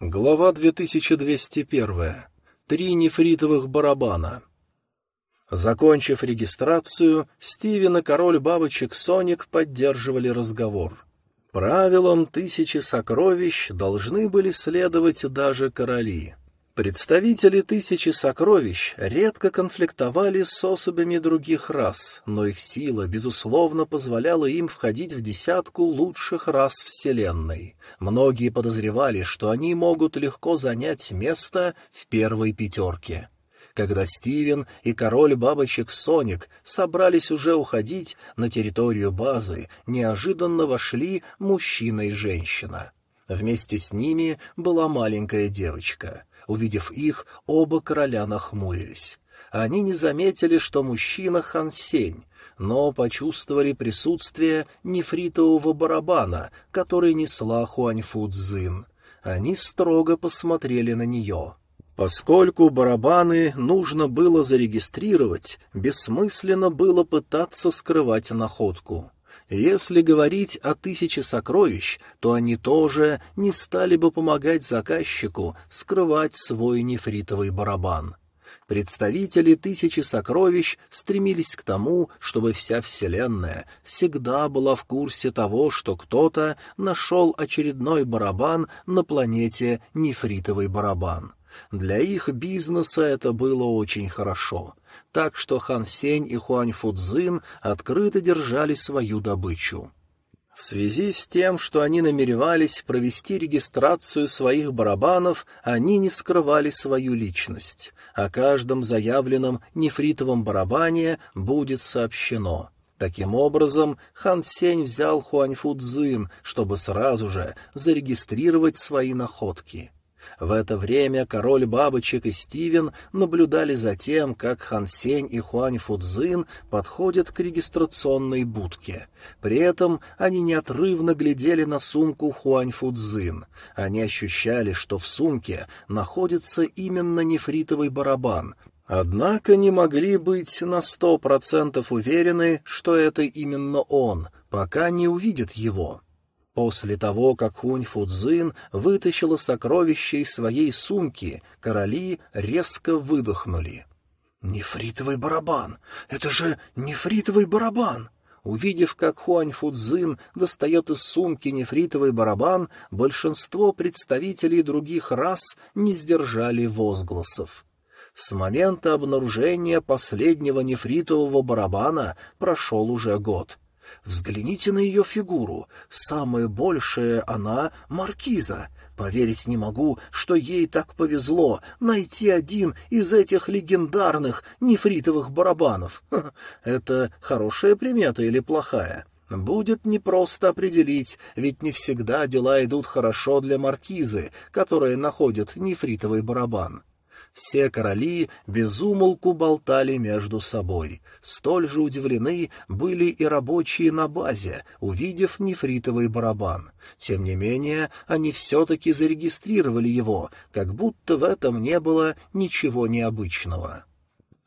Глава 2201. Три нефритовых барабана. Закончив регистрацию, Стивен и король бабочек Соник поддерживали разговор. Правилам тысячи сокровищ должны были следовать даже короли. Представители тысячи сокровищ редко конфликтовали с особями других рас, но их сила, безусловно, позволяла им входить в десятку лучших рас Вселенной. Многие подозревали, что они могут легко занять место в первой пятерке. Когда Стивен и король бабочек Соник собрались уже уходить на территорию базы, неожиданно вошли мужчина и женщина. Вместе с ними была маленькая девочка — Увидев их, оба короля нахмурились. Они не заметили, что мужчина Хан Сень, но почувствовали присутствие нефритового барабана, который несла Хуаньфу Цзин. Они строго посмотрели на нее. Поскольку барабаны нужно было зарегистрировать, бессмысленно было пытаться скрывать находку. Если говорить о тысяче сокровищ, то они тоже не стали бы помогать заказчику скрывать свой нефритовый барабан. Представители тысячи сокровищ стремились к тому, чтобы вся Вселенная всегда была в курсе того, что кто-то нашел очередной барабан на планете нефритовый барабан. Для их бизнеса это было очень хорошо — так что Хан Сень и Хуань Фудзин открыто держали свою добычу. В связи с тем, что они намеревались провести регистрацию своих барабанов, они не скрывали свою личность. О каждом заявленном нефритовом барабане будет сообщено. Таким образом, Хан Сень взял Хуань Фудзин, чтобы сразу же зарегистрировать свои находки. В это время король бабочек и Стивен наблюдали за тем, как Хан Сень и Хуань Фудзин подходят к регистрационной будке. При этом они неотрывно глядели на сумку Хуань Фудзин. Они ощущали, что в сумке находится именно нефритовый барабан, Однако не могли быть на сто процентов уверены, что это именно он, пока не увидят его. После того, как Хунь Фудзин вытащила сокровища из своей сумки, короли резко выдохнули. «Нефритовый барабан! Это же нефритовый барабан!» Увидев, как Хуань Фудзин достает из сумки нефритовый барабан, большинство представителей других рас не сдержали возгласов. С момента обнаружения последнего нефритового барабана прошел уже год — Взгляните на ее фигуру. Самое большее она — маркиза. Поверить не могу, что ей так повезло найти один из этих легендарных нефритовых барабанов. Это хорошая примета или плохая? Будет непросто определить, ведь не всегда дела идут хорошо для маркизы, которая находит нефритовый барабан. Все короли безумолку болтали между собой. Столь же удивлены были и рабочие на базе, увидев нефритовый барабан. Тем не менее, они все-таки зарегистрировали его, как будто в этом не было ничего необычного.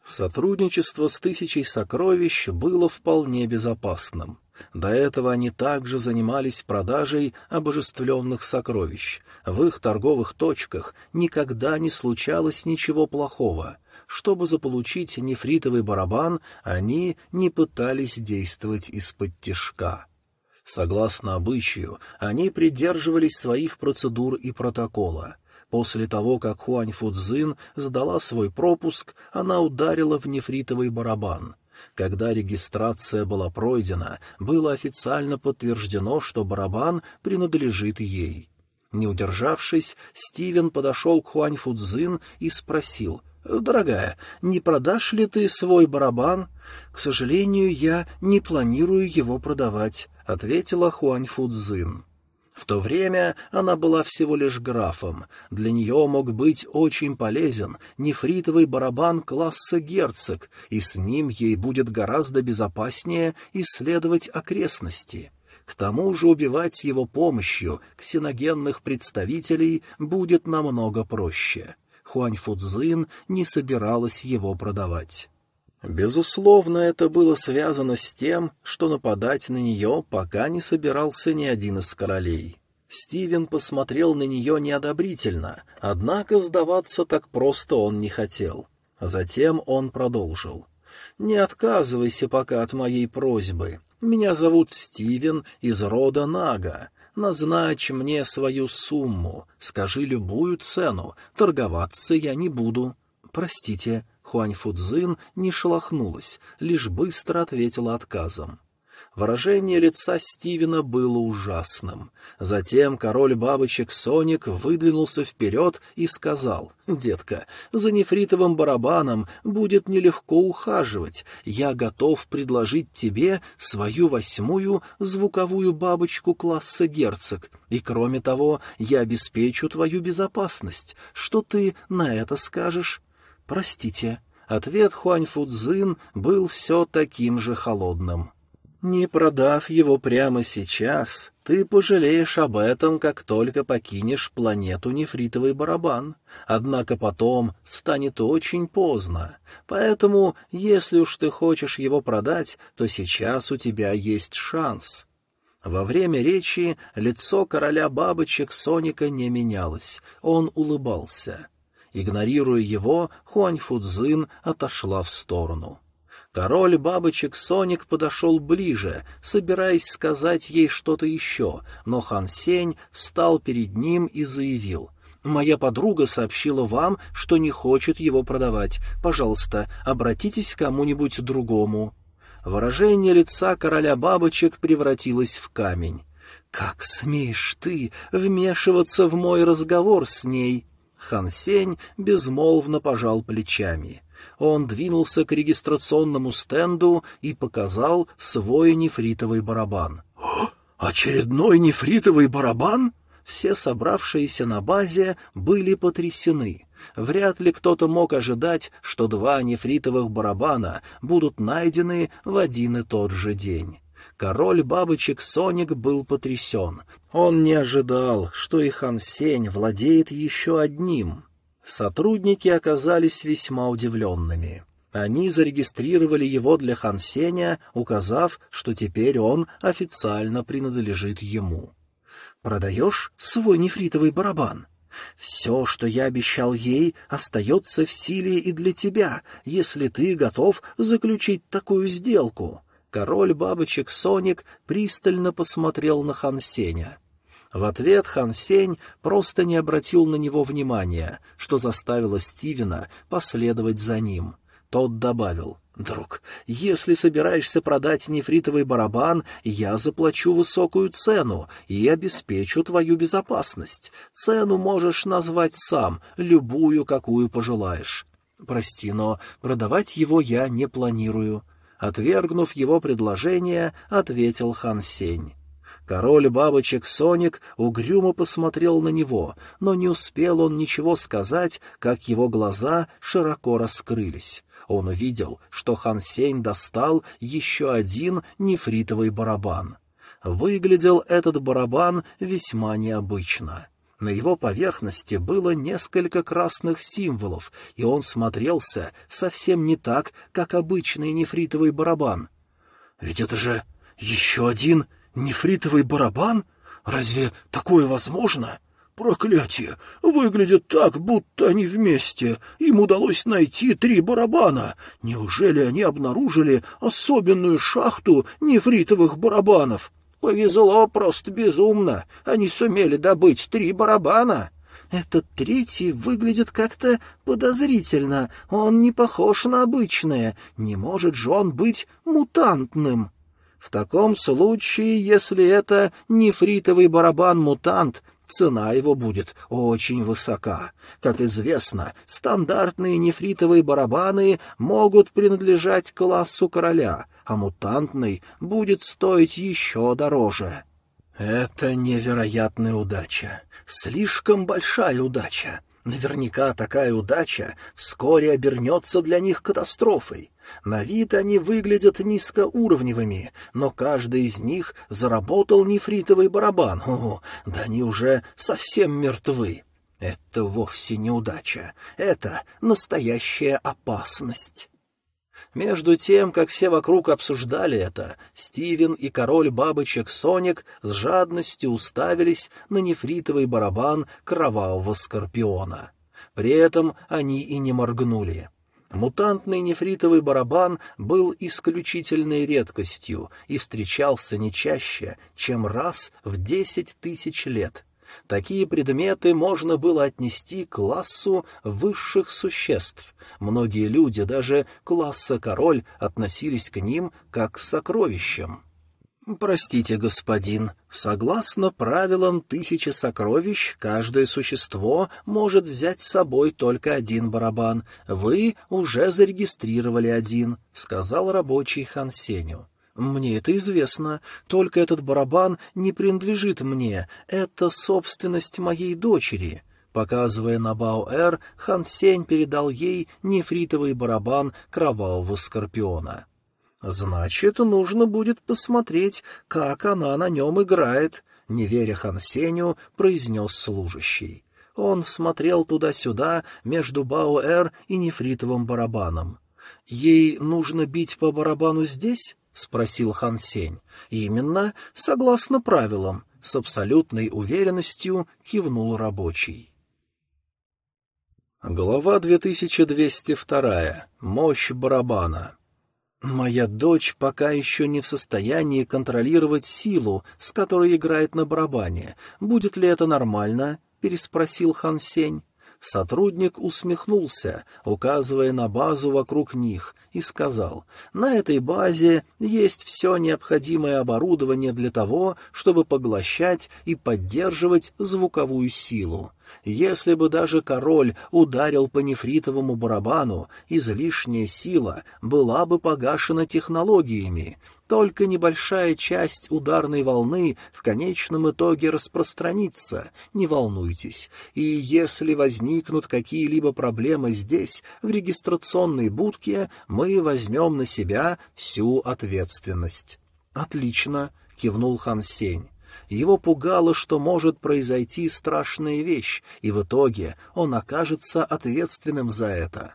Сотрудничество с Тысячей Сокровищ было вполне безопасным. До этого они также занимались продажей обожествленных сокровищ. В их торговых точках никогда не случалось ничего плохого. Чтобы заполучить нефритовый барабан, они не пытались действовать из-под тишка. Согласно обычаю, они придерживались своих процедур и протокола. После того, как Хуань Фудзин сдала свой пропуск, она ударила в нефритовый барабан — когда регистрация была пройдена, было официально подтверждено, что барабан принадлежит ей. Не удержавшись, Стивен подошел к Хуань Фудзин и спросил, «Дорогая, не продашь ли ты свой барабан?» «К сожалению, я не планирую его продавать», — ответила Хуань Фудзин. В то время она была всего лишь графом. Для нее мог быть очень полезен нефритовый барабан класса герцог, и с ним ей будет гораздо безопаснее исследовать окрестности. К тому же убивать его помощью ксеногенных представителей будет намного проще. Хуань Фудзин не собиралась его продавать. Безусловно, это было связано с тем, что нападать на нее пока не собирался ни один из королей. Стивен посмотрел на нее неодобрительно, однако сдаваться так просто он не хотел. Затем он продолжил. «Не отказывайся пока от моей просьбы. Меня зовут Стивен из рода Нага. Назначь мне свою сумму, скажи любую цену, торговаться я не буду». «Простите», — Хуань Фудзин не шелохнулась, лишь быстро ответила отказом. Выражение лица Стивена было ужасным. Затем король бабочек Соник выдвинулся вперед и сказал, «Детка, за нефритовым барабаном будет нелегко ухаживать. Я готов предложить тебе свою восьмую звуковую бабочку класса герцог, и, кроме того, я обеспечу твою безопасность. Что ты на это скажешь?» «Простите». Ответ Хуань Фудзин был все таким же холодным. Не продав его прямо сейчас, ты пожалеешь об этом, как только покинешь планету нефритовый барабан. Однако потом станет очень поздно. Поэтому, если уж ты хочешь его продать, то сейчас у тебя есть шанс. Во время речи лицо короля бабочек Соника не менялось, он улыбался. Игнорируя его, Хуань Фудзин отошла в сторону. — Король бабочек Соник подошел ближе, собираясь сказать ей что-то еще, но Хан Сень встал перед ним и заявил — Моя подруга сообщила вам, что не хочет его продавать. Пожалуйста, обратитесь к кому-нибудь другому. Выражение лица короля бабочек превратилось в камень. «Как смеешь ты вмешиваться в мой разговор с ней?» Хан Сень безмолвно пожал плечами. Он двинулся к регистрационному стенду и показал свой нефритовый барабан. «Очередной нефритовый барабан?» Все собравшиеся на базе были потрясены. Вряд ли кто-то мог ожидать, что два нефритовых барабана будут найдены в один и тот же день. Король бабочек Соник был потрясен. Он не ожидал, что и Хан Сень владеет еще одним. Сотрудники оказались весьма удивленными. Они зарегистрировали его для Хансеня, указав, что теперь он официально принадлежит ему. «Продаешь свой нефритовый барабан?» «Все, что я обещал ей, остается в силе и для тебя, если ты готов заключить такую сделку». Король бабочек Соник пристально посмотрел на Хансеня. В ответ Хан Сень просто не обратил на него внимания, что заставило Стивена последовать за ним. Тот добавил, «Друг, если собираешься продать нефритовый барабан, я заплачу высокую цену и обеспечу твою безопасность. Цену можешь назвать сам, любую, какую пожелаешь. Прости, но продавать его я не планирую». Отвергнув его предложение, ответил Хан Сень. Король бабочек Соник угрюмо посмотрел на него, но не успел он ничего сказать, как его глаза широко раскрылись. Он увидел, что Хан Сень достал еще один нефритовый барабан. Выглядел этот барабан весьма необычно. На его поверхности было несколько красных символов, и он смотрелся совсем не так, как обычный нефритовый барабан. «Ведь это же еще один Нефритовый барабан? Разве такое возможно? Проклятие! Выглядит так, будто они вместе. Им удалось найти три барабана. Неужели они обнаружили особенную шахту нефритовых барабанов? Повезло просто безумно. Они сумели добыть три барабана. Этот третий выглядит как-то подозрительно. Он не похож на обычное. Не может же он быть мутантным. В таком случае, если это нефритовый барабан-мутант, цена его будет очень высока. Как известно, стандартные нефритовые барабаны могут принадлежать классу короля, а мутантный будет стоить еще дороже. Это невероятная удача, слишком большая удача. Наверняка такая удача вскоре обернется для них катастрофой. На вид они выглядят низкоуровневыми, но каждый из них заработал нефритовый барабан. О, да они уже совсем мертвы. Это вовсе не удача. Это настоящая опасность. Между тем, как все вокруг обсуждали это, Стивен и король бабочек Соник с жадностью уставились на нефритовый барабан кровавого скорпиона. При этом они и не моргнули. Мутантный нефритовый барабан был исключительной редкостью и встречался не чаще, чем раз в десять тысяч лет. Такие предметы можно было отнести к классу высших существ. Многие люди, даже класса король, относились к ним как к сокровищам. «Простите, господин, согласно правилам тысячи сокровищ, каждое существо может взять с собой только один барабан. Вы уже зарегистрировали один», — сказал рабочий Хан Сеню. «Мне это известно, только этот барабан не принадлежит мне, это собственность моей дочери». Показывая на Баоэр, Хан Сень передал ей нефритовый барабан кровавого скорпиона. «Значит, нужно будет посмотреть, как она на нем играет», — не веря Хан Сеню, произнес служащий. Он смотрел туда-сюда между Баоэр и нефритовым барабаном. «Ей нужно бить по барабану здесь?» — спросил Хан Сень. «Именно, согласно правилам», — с абсолютной уверенностью кивнул рабочий. Глава 2202. Мощь барабана. «Моя дочь пока еще не в состоянии контролировать силу, с которой играет на барабане. Будет ли это нормально?» — переспросил Хан Сень. Сотрудник усмехнулся, указывая на базу вокруг них, и сказал, «На этой базе есть все необходимое оборудование для того, чтобы поглощать и поддерживать звуковую силу. Если бы даже король ударил по нефритовому барабану, излишняя сила была бы погашена технологиями, только небольшая часть ударной волны в конечном итоге распространится, не волнуйтесь, и если возникнут какие-либо проблемы здесь, в регистрационной будке, мы возьмем на себя всю ответственность. — Отлично, — кивнул Хан Сень. Его пугало, что может произойти страшная вещь, и в итоге он окажется ответственным за это.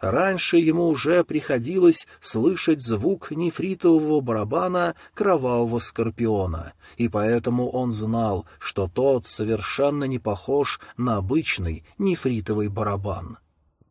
Раньше ему уже приходилось слышать звук нефритового барабана кровавого скорпиона, и поэтому он знал, что тот совершенно не похож на обычный нефритовый барабан.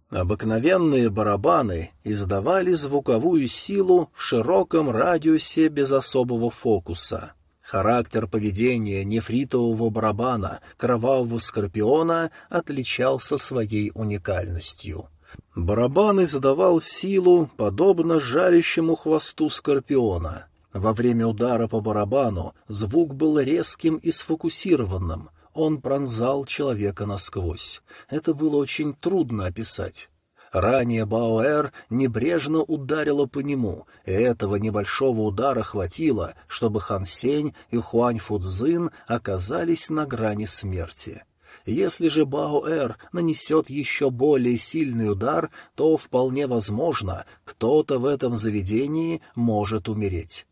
Обыкновенные барабаны издавали звуковую силу в широком радиусе без особого фокуса. Характер поведения нефритового барабана кровавого скорпиона отличался своей уникальностью. Барабан издавал силу, подобно жалящему хвосту скорпиона. Во время удара по барабану звук был резким и сфокусированным. Он пронзал человека насквозь. Это было очень трудно описать. Ранее Баоэр небрежно ударила по нему, и этого небольшого удара хватило, чтобы Хан Сень и Хуань Фудзин оказались на грани смерти. Если же Баоэр нанесет еще более сильный удар, то вполне возможно, кто-то в этом заведении может умереть.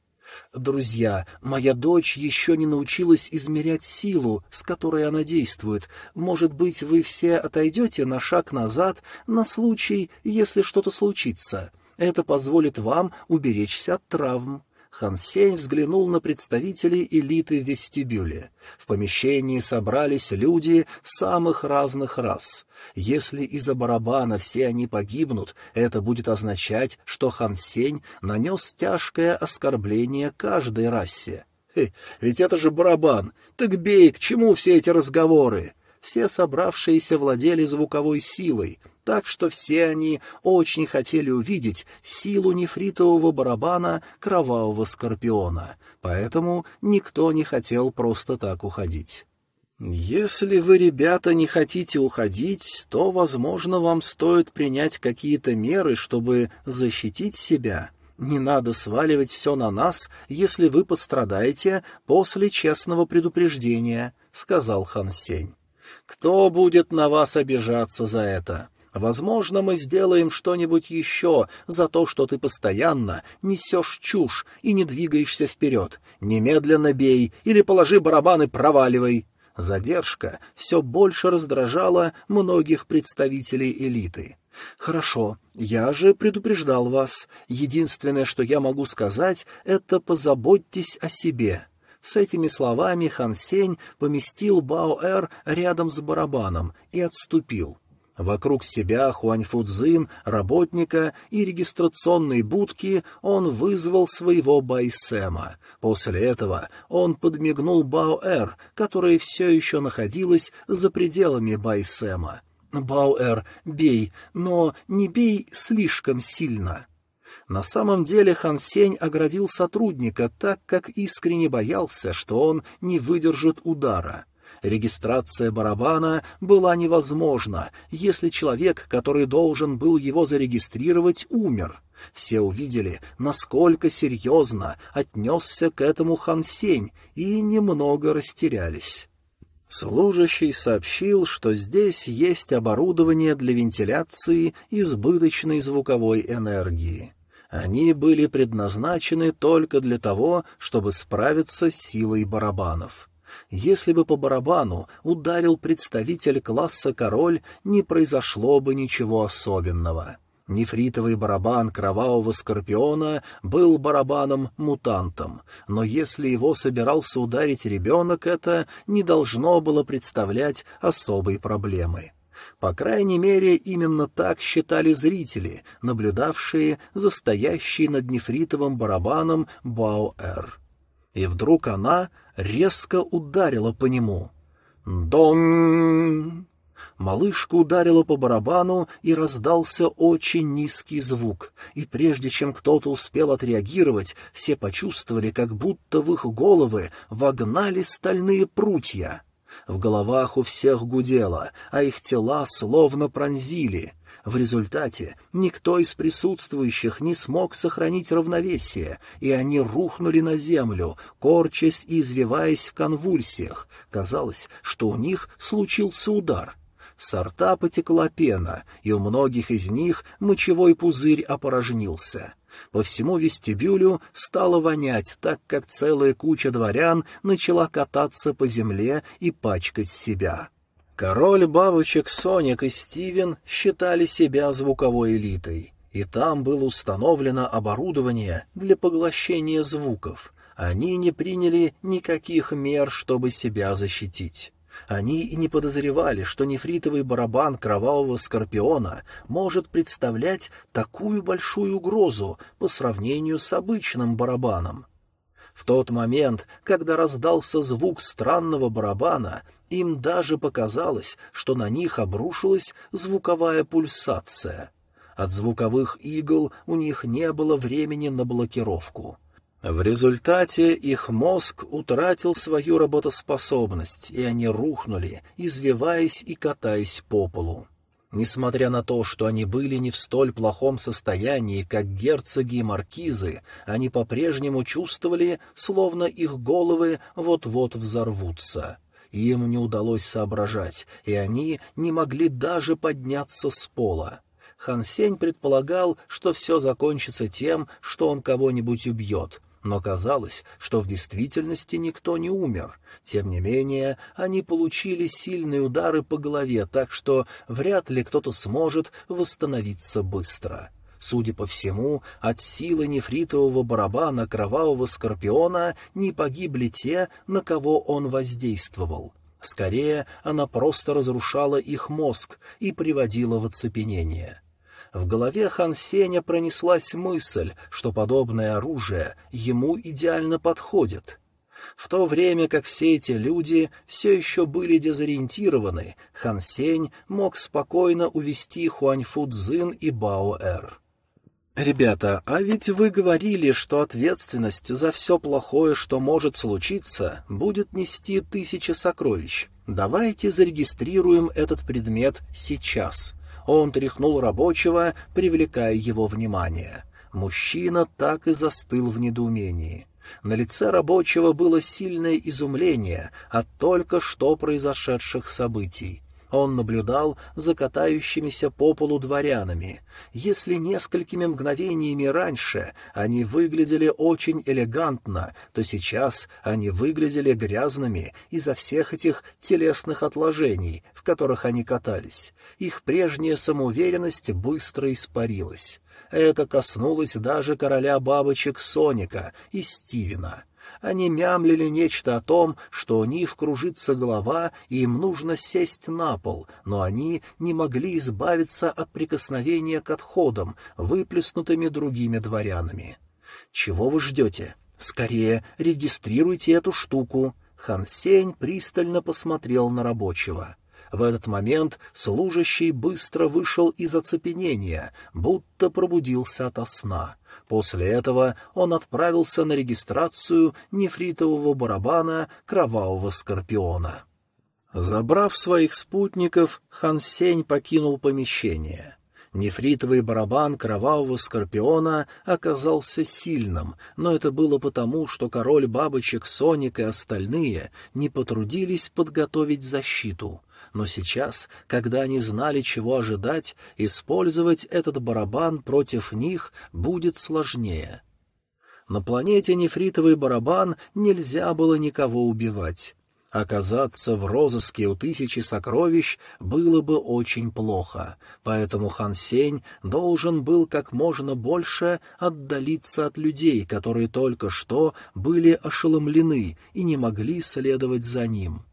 Друзья, моя дочь еще не научилась измерять силу, с которой она действует. Может быть, вы все отойдете на шаг назад на случай, если что-то случится. Это позволит вам уберечься от травм. Хан Сень взглянул на представителей элиты в вестибюле. В помещении собрались люди самых разных рас. Если из-за барабана все они погибнут, это будет означать, что Хан Сень нанес тяжкое оскорбление каждой расе. Хе, ведь это же барабан! Так бей, к чему все эти разговоры? Все собравшиеся владели звуковой силой, так что все они очень хотели увидеть силу нефритового барабана кровавого скорпиона, поэтому никто не хотел просто так уходить. Если вы, ребята, не хотите уходить, то, возможно, вам стоит принять какие-то меры, чтобы защитить себя. Не надо сваливать все на нас, если вы пострадаете после честного предупреждения, — сказал Хан Сень. Кто будет на вас обижаться за это? Возможно, мы сделаем что-нибудь еще за то, что ты постоянно несешь чушь и не двигаешься вперед. Немедленно бей или положи барабан и проваливай. Задержка все больше раздражала многих представителей элиты. «Хорошо, я же предупреждал вас. Единственное, что я могу сказать, это позаботьтесь о себе». С этими словами Хан Сень поместил Баоэр рядом с барабаном и отступил. Вокруг себя Хуань Фудзин, работника и регистрационной будки он вызвал своего Байсема. После этого он подмигнул Баоэр, которая все еще находилась за пределами Байсема. «Бауэр, бей, но не бей слишком сильно». На самом деле Хан Сень оградил сотрудника, так как искренне боялся, что он не выдержит удара. Регистрация барабана была невозможна, если человек, который должен был его зарегистрировать, умер. Все увидели, насколько серьезно отнесся к этому Хан Сень, и немного растерялись. Служащий сообщил, что здесь есть оборудование для вентиляции избыточной звуковой энергии. Они были предназначены только для того, чтобы справиться с силой барабанов. Если бы по барабану ударил представитель класса король, не произошло бы ничего особенного. Нефритовый барабан кровавого скорпиона был барабаном-мутантом, но если его собирался ударить ребенок, это не должно было представлять особой проблемы. По крайней мере, именно так считали зрители, наблюдавшие за стоящей над нефритовым барабаном Баоэр. И вдруг она резко ударила по нему. «Дон!» Малышка ударила по барабану, и раздался очень низкий звук, и прежде чем кто-то успел отреагировать, все почувствовали, как будто в их головы вогнали стальные прутья. В головах у всех гудело, а их тела словно пронзили. В результате никто из присутствующих не смог сохранить равновесие, и они рухнули на землю, корчась и извиваясь в конвульсиях. Казалось, что у них случился удар. С рта потекла пена, и у многих из них мочевой пузырь опорожнился. По всему вестибюлю стало вонять, так как целая куча дворян начала кататься по земле и пачкать себя. Король бабочек Соник и Стивен считали себя звуковой элитой, и там было установлено оборудование для поглощения звуков. Они не приняли никаких мер, чтобы себя защитить. Они и не подозревали, что нефритовый барабан кровавого скорпиона может представлять такую большую угрозу по сравнению с обычным барабаном. В тот момент, когда раздался звук странного барабана, им даже показалось, что на них обрушилась звуковая пульсация. От звуковых игл у них не было времени на блокировку. В результате их мозг утратил свою работоспособность, и они рухнули, извиваясь и катаясь по полу. Несмотря на то, что они были не в столь плохом состоянии, как герцоги и маркизы, они по-прежнему чувствовали, словно их головы вот-вот взорвутся. Им не удалось соображать, и они не могли даже подняться с пола. Хан Сень предполагал, что все закончится тем, что он кого-нибудь убьет, но казалось, что в действительности никто не умер. Тем не менее, они получили сильные удары по голове, так что вряд ли кто-то сможет восстановиться быстро. Судя по всему, от силы нефритового барабана кровавого скорпиона не погибли те, на кого он воздействовал. Скорее, она просто разрушала их мозг и приводила в оцепенение. В голове Хан Сеня пронеслась мысль, что подобное оружие ему идеально подходит. В то время как все эти люди все еще были дезориентированы, Хан Сень мог спокойно увести Хуаньфу Цзин и Баоэр. «Ребята, а ведь вы говорили, что ответственность за все плохое, что может случиться, будет нести тысячи сокровищ. Давайте зарегистрируем этот предмет сейчас». Он тряхнул рабочего, привлекая его внимание. Мужчина так и застыл в недоумении. На лице рабочего было сильное изумление от только что произошедших событий. Он наблюдал за катающимися по полу дворянами. Если несколькими мгновениями раньше они выглядели очень элегантно, то сейчас они выглядели грязными из-за всех этих телесных отложений, в которых они катались. Их прежняя самоуверенность быстро испарилась. Это коснулось даже короля бабочек Соника и Стивена — они мямлили нечто о том, что у них кружится голова и им нужно сесть на пол, но они не могли избавиться от прикосновения к отходам, выплеснутыми другими дворянами. «Чего вы ждете? Скорее, регистрируйте эту штуку!» Хан Сень пристально посмотрел на рабочего. В этот момент служащий быстро вышел из оцепенения, будто пробудился ото сна. После этого он отправился на регистрацию нефритового барабана кровавого скорпиона. Забрав своих спутников, Хан Сень покинул помещение. Нефритовый барабан кровавого скорпиона оказался сильным, но это было потому, что король бабочек Соник и остальные не потрудились подготовить защиту но сейчас, когда они знали, чего ожидать, использовать этот барабан против них будет сложнее. На планете нефритовый барабан нельзя было никого убивать. Оказаться в розыске у тысячи сокровищ было бы очень плохо, поэтому Хан Сень должен был как можно больше отдалиться от людей, которые только что были ошеломлены и не могли следовать за ним.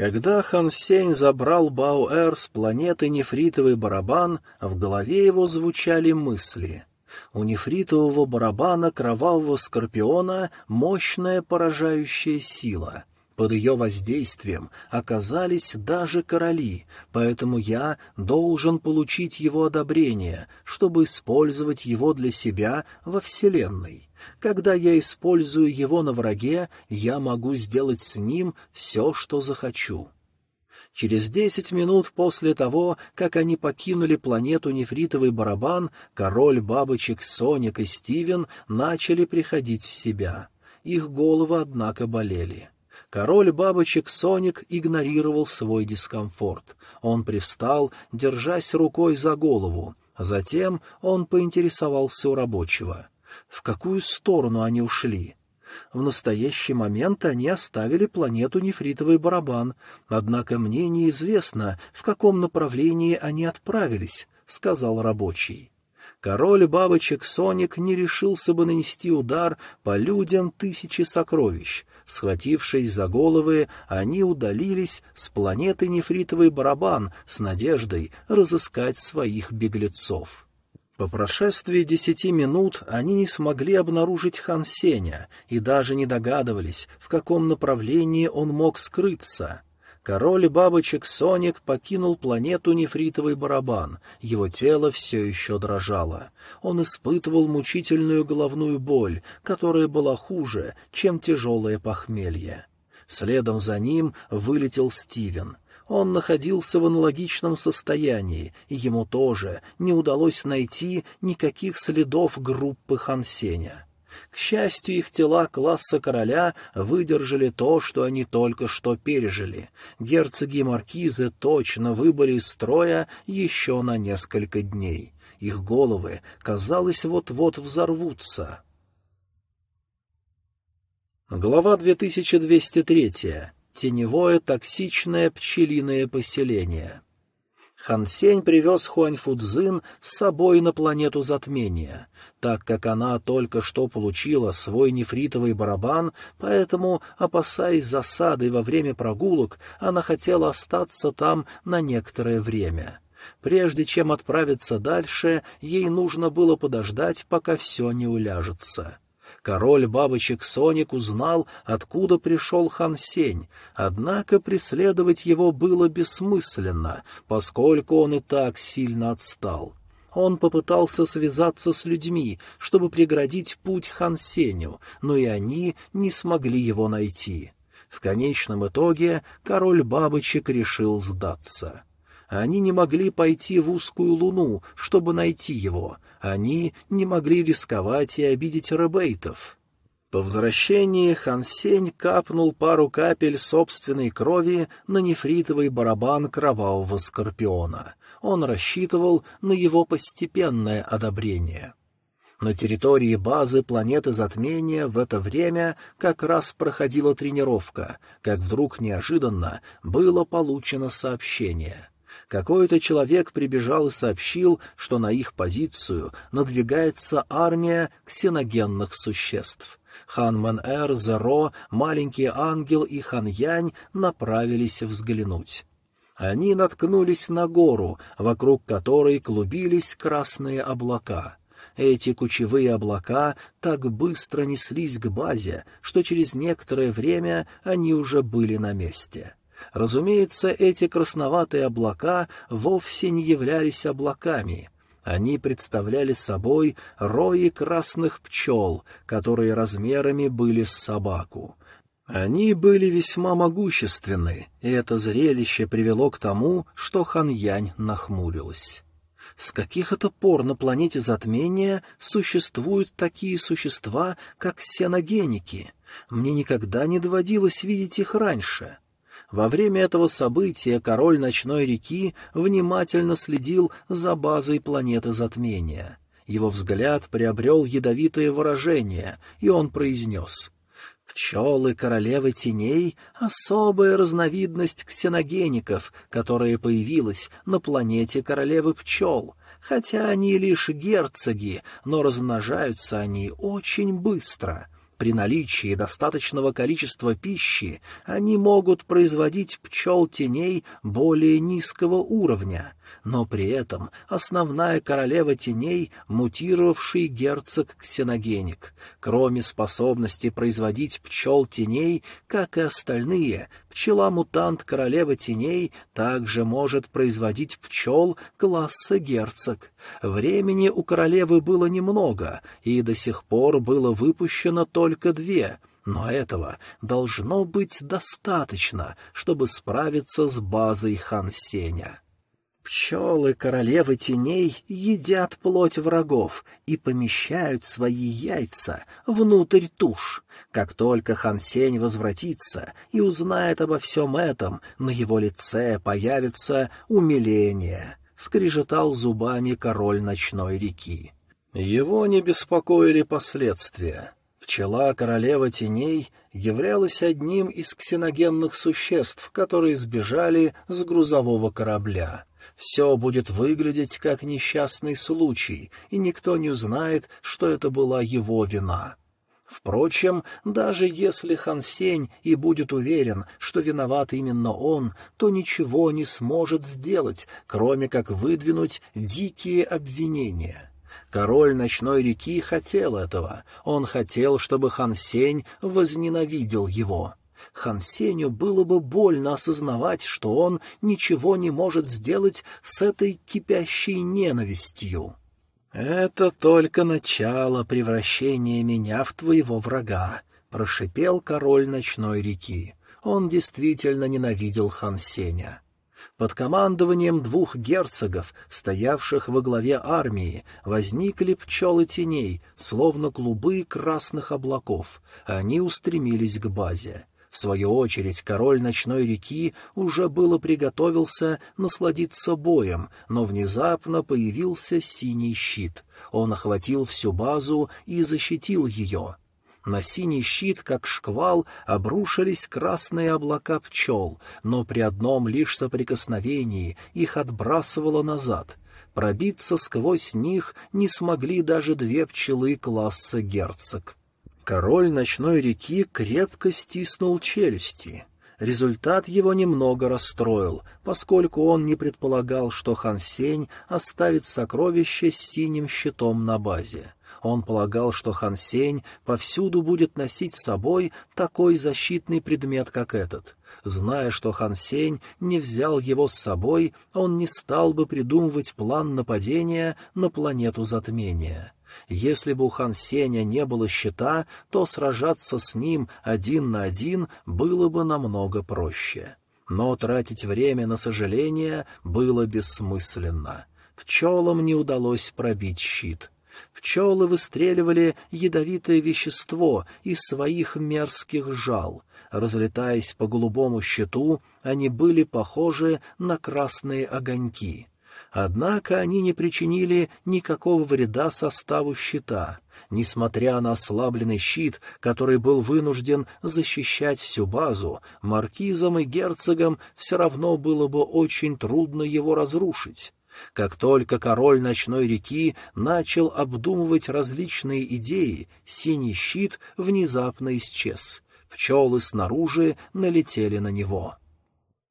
Когда Хан Сень забрал Баоэр с планеты нефритовый барабан, в голове его звучали мысли. У нефритового барабана кровавого скорпиона мощная поражающая сила. Под ее воздействием оказались даже короли, поэтому я должен получить его одобрение, чтобы использовать его для себя во Вселенной. Когда я использую его на враге, я могу сделать с ним все, что захочу. Через десять минут после того, как они покинули планету Нефритовый барабан, король бабочек Соник и Стивен начали приходить в себя. Их головы, однако, болели. Король бабочек Соник игнорировал свой дискомфорт. Он привстал, держась рукой за голову. Затем он поинтересовался у рабочего — в какую сторону они ушли. В настоящий момент они оставили планету Нефритовый барабан, однако мне неизвестно, в каком направлении они отправились, — сказал рабочий. Король бабочек Соник не решился бы нанести удар по людям тысячи сокровищ. Схватившись за головы, они удалились с планеты Нефритовый барабан с надеждой разыскать своих беглецов. По прошествии десяти минут они не смогли обнаружить Хан Сеня и даже не догадывались, в каком направлении он мог скрыться. Король бабочек Соник покинул планету Нефритовый барабан, его тело все еще дрожало. Он испытывал мучительную головную боль, которая была хуже, чем тяжелое похмелье. Следом за ним вылетел Стивен — он находился в аналогичном состоянии, и ему тоже не удалось найти никаких следов группы Хансеня. К счастью, их тела класса короля выдержали то, что они только что пережили. Герцоги и маркизы точно выбыли из строя еще на несколько дней. Их головы, казалось, вот-вот взорвутся. Глава 2203. Теневое токсичное пчелиное поселение. Хансень привез Хуаньфудзин с собой на планету затмения. Так как она только что получила свой нефритовый барабан, поэтому, опасаясь засады во время прогулок, она хотела остаться там на некоторое время. Прежде чем отправиться дальше, ей нужно было подождать, пока все не уляжется. Король бабочек Соник узнал, откуда пришел Хан Сень, однако преследовать его было бессмысленно, поскольку он и так сильно отстал. Он попытался связаться с людьми, чтобы преградить путь Хан Сеню, но и они не смогли его найти. В конечном итоге король бабочек решил сдаться. Они не могли пойти в узкую луну, чтобы найти его, они не могли рисковать и обидеть ребейтов. По возвращении Хан Сень капнул пару капель собственной крови на нефритовый барабан кровавого скорпиона. Он рассчитывал на его постепенное одобрение. На территории базы планеты Затмения в это время как раз проходила тренировка, как вдруг неожиданно было получено сообщение. Какой-то человек прибежал и сообщил, что на их позицию надвигается армия ксеногенных существ. Хан Мэн-Эр, Зеро, Маленький Ангел и Хан Янь направились взглянуть. Они наткнулись на гору, вокруг которой клубились красные облака. Эти кучевые облака так быстро неслись к базе, что через некоторое время они уже были на месте. Разумеется, эти красноватые облака вовсе не являлись облаками — они представляли собой рои красных пчел, которые размерами были с собаку. Они были весьма могущественны, и это зрелище привело к тому, что Ханьянь нахмурилась. С каких это пор на планете затмения существуют такие существа, как сеногеники? Мне никогда не доводилось видеть их раньше. — во время этого события король ночной реки внимательно следил за базой планеты затмения. Его взгляд приобрел ядовитое выражение, и он произнес — Пчелы королевы теней — особая разновидность ксеногеников, которая появилась на планете королевы пчел. Хотя они лишь герцоги, но размножаются они очень быстро. При наличии достаточного количества пищи они могут производить пчел теней более низкого уровня, но при этом основная королева теней — мутировавший герцог-ксеногеник. Кроме способности производить пчел теней, как и остальные, пчела-мутант королева теней также может производить пчел класса герцог. Времени у королевы было немного, и до сих пор было выпущено только две — но этого должно быть достаточно, чтобы справиться с базой Хан Сеня. Пчелы королевы теней едят плоть врагов и помещают свои яйца внутрь туш. Как только Хансень возвратится и узнает обо всем этом, на его лице появится умиление, — скрежетал зубами король ночной реки. Его не беспокоили последствия. Пчела королева теней являлась одним из ксеногенных существ, которые сбежали с грузового корабля — все будет выглядеть как несчастный случай, и никто не узнает, что это была его вина. Впрочем, даже если Хан Сень и будет уверен, что виноват именно он, то ничего не сможет сделать, кроме как выдвинуть дикие обвинения. Король ночной реки хотел этого. Он хотел, чтобы Хан Сень возненавидел его. Хан Сеню было бы больно осознавать, что он ничего не может сделать с этой кипящей ненавистью. «Это только начало превращения меня в твоего врага», — прошипел король ночной реки. Он действительно ненавидел Хан Сеня. Под командованием двух герцогов, стоявших во главе армии, возникли пчелы теней, словно клубы красных облаков. Они устремились к базе. В свою очередь, король ночной реки уже было приготовился насладиться боем, но внезапно появился синий щит. Он охватил всю базу и защитил ее. На синий щит, как шквал, обрушились красные облака пчел, но при одном лишь соприкосновении их отбрасывало назад. Пробиться сквозь них не смогли даже две пчелы класса герцог. Король ночной реки крепко стиснул челюсти. Результат его немного расстроил, поскольку он не предполагал, что Хан Сень оставит сокровище с синим щитом на базе. Он полагал, что Хан Сень повсюду будет носить с собой такой защитный предмет, как этот. Зная, что Хан Сень не взял его с собой, он не стал бы придумывать план нападения на планету затмения. Если бы у Хан Сеня не было щита, то сражаться с ним один на один было бы намного проще. Но тратить время на сожаление было бессмысленно. Пчелам не удалось пробить щит. Пчелы выстреливали ядовитое вещество из своих мерзких жал. Разлетаясь по голубому щиту, они были похожи на красные огоньки. Однако они не причинили никакого вреда составу щита. Несмотря на ослабленный щит, который был вынужден защищать всю базу, маркизам и герцогам все равно было бы очень трудно его разрушить. Как только король ночной реки начал обдумывать различные идеи, синий щит внезапно исчез. Пчелы снаружи налетели на него.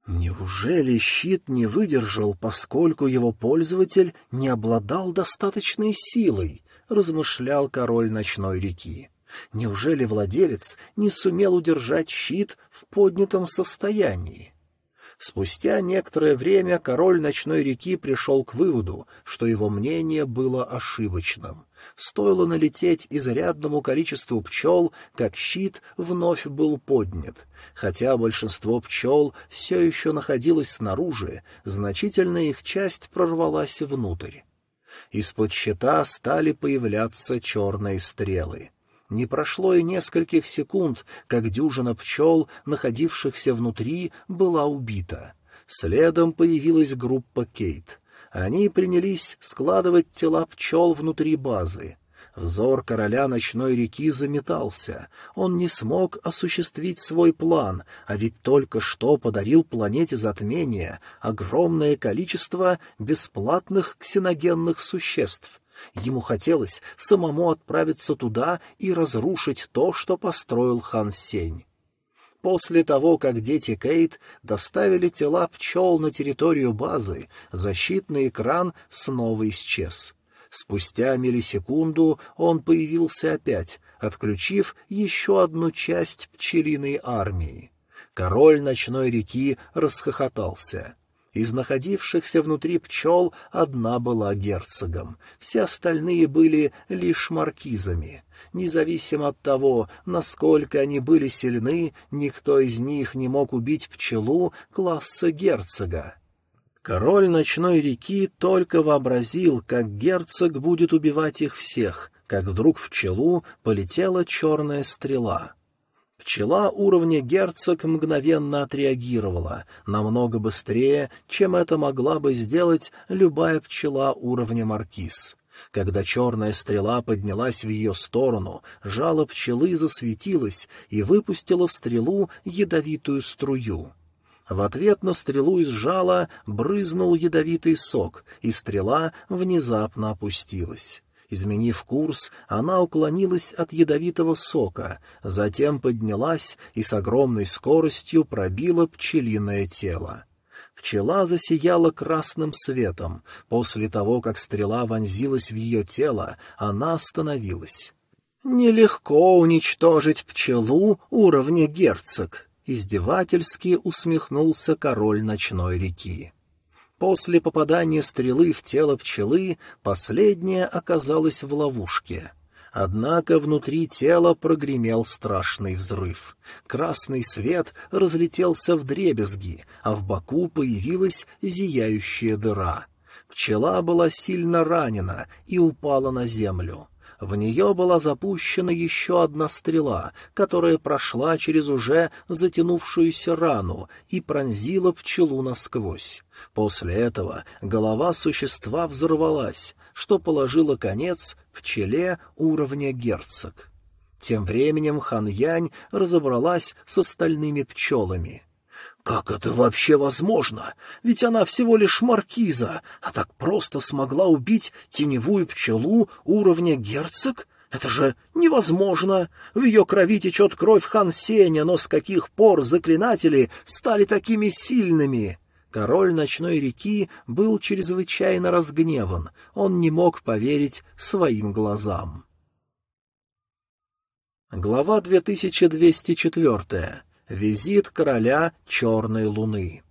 Неужели щит не выдержал, поскольку его пользователь не обладал достаточной силой, размышлял король ночной реки. Неужели владелец не сумел удержать щит в поднятом состоянии? Спустя некоторое время король ночной реки пришел к выводу, что его мнение было ошибочным. Стоило налететь изрядному количеству пчел, как щит вновь был поднят. Хотя большинство пчел все еще находилось снаружи, значительная их часть прорвалась внутрь. Из-под щита стали появляться черные стрелы. Не прошло и нескольких секунд, как дюжина пчел, находившихся внутри, была убита. Следом появилась группа Кейт. Они принялись складывать тела пчел внутри базы. Взор короля ночной реки заметался. Он не смог осуществить свой план, а ведь только что подарил планете затмения огромное количество бесплатных ксеногенных существ. Ему хотелось самому отправиться туда и разрушить то, что построил хан Сень. После того, как дети Кейт доставили тела пчел на территорию базы, защитный экран снова исчез. Спустя миллисекунду он появился опять, отключив еще одну часть пчелиной армии. Король ночной реки расхохотался. Из находившихся внутри пчел одна была герцогом, все остальные были лишь маркизами. Независимо от того, насколько они были сильны, никто из них не мог убить пчелу класса герцога. Король ночной реки только вообразил, как герцог будет убивать их всех, как вдруг в пчелу полетела черная стрела — Пчела уровня герцог мгновенно отреагировала, намного быстрее, чем это могла бы сделать любая пчела уровня маркиз. Когда черная стрела поднялась в ее сторону, жало пчелы засветилось и выпустило в стрелу ядовитую струю. В ответ на стрелу из жала брызнул ядовитый сок, и стрела внезапно опустилась. Изменив курс, она уклонилась от ядовитого сока, затем поднялась и с огромной скоростью пробила пчелиное тело. Пчела засияла красным светом. После того, как стрела вонзилась в ее тело, она остановилась. «Нелегко уничтожить пчелу уровня герцог», — издевательски усмехнулся король ночной реки. После попадания стрелы в тело пчелы последняя оказалась в ловушке. Однако внутри тела прогремел страшный взрыв. Красный свет разлетелся в дребезги, а в боку появилась зияющая дыра. Пчела была сильно ранена и упала на землю. В нее была запущена еще одна стрела, которая прошла через уже затянувшуюся рану и пронзила пчелу насквозь. После этого голова существа взорвалась, что положило конец пчеле уровня герцог. Тем временем Хан Янь разобралась с остальными пчелами — как это вообще возможно? Ведь она всего лишь маркиза, а так просто смогла убить теневую пчелу уровня герцог? Это же невозможно! В ее крови течет кровь Хан Сеня, но с каких пор заклинатели стали такими сильными? Король ночной реки был чрезвычайно разгневан, он не мог поверить своим глазам. Глава 2204. Визит короля Черной Луны.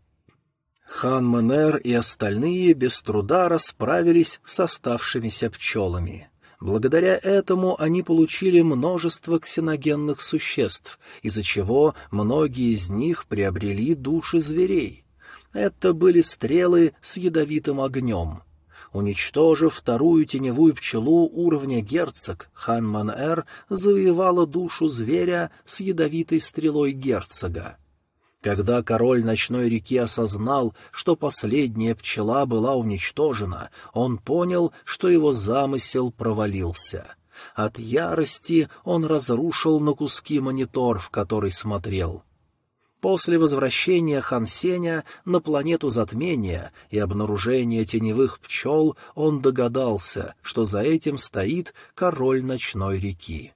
Хан Менер и остальные без труда расправились с оставшимися пчелами. Благодаря этому они получили множество ксеногенных существ, из-за чего многие из них приобрели души зверей. Это были стрелы с ядовитым огнем. Уничтожив вторую теневую пчелу уровня герцог, хан Ман-Эр завоевала душу зверя с ядовитой стрелой герцога. Когда король ночной реки осознал, что последняя пчела была уничтожена, он понял, что его замысел провалился. От ярости он разрушил на куски монитор, в который смотрел. После возвращения Хансеня на планету затмения и обнаружения теневых пчел он догадался, что за этим стоит король ночной реки.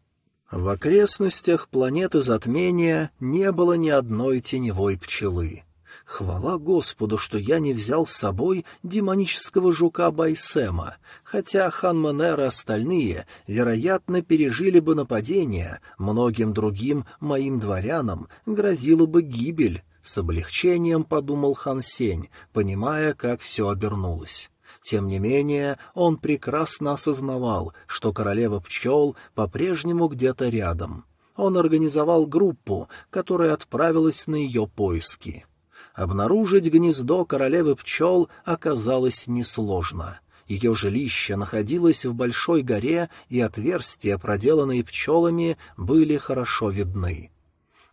В окрестностях планеты затмения не было ни одной теневой пчелы. Хвала Господу, что я не взял с собой демонического жука Байсема, хотя хан Менер и остальные, вероятно, пережили бы нападение, многим другим моим дворянам грозила бы гибель, с облегчением подумал хан Сень, понимая, как все обернулось. Тем не менее, он прекрасно осознавал, что королева пчел по-прежнему где-то рядом. Он организовал группу, которая отправилась на ее поиски. Обнаружить гнездо королевы пчел оказалось несложно. Ее жилище находилось в большой горе, и отверстия, проделанные пчелами, были хорошо видны.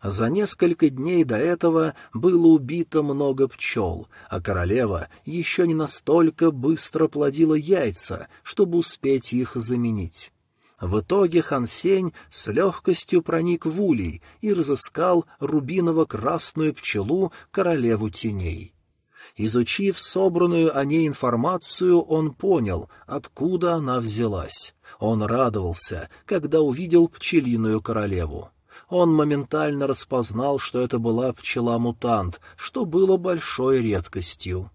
За несколько дней до этого было убито много пчел, а королева еще не настолько быстро плодила яйца, чтобы успеть их заменить. В итоге Хансень с легкостью проник в улей и разыскал рубиново-красную пчелу королеву теней. Изучив собранную о ней информацию, он понял, откуда она взялась. Он радовался, когда увидел пчелиную королеву. Он моментально распознал, что это была пчела-мутант, что было большой редкостью.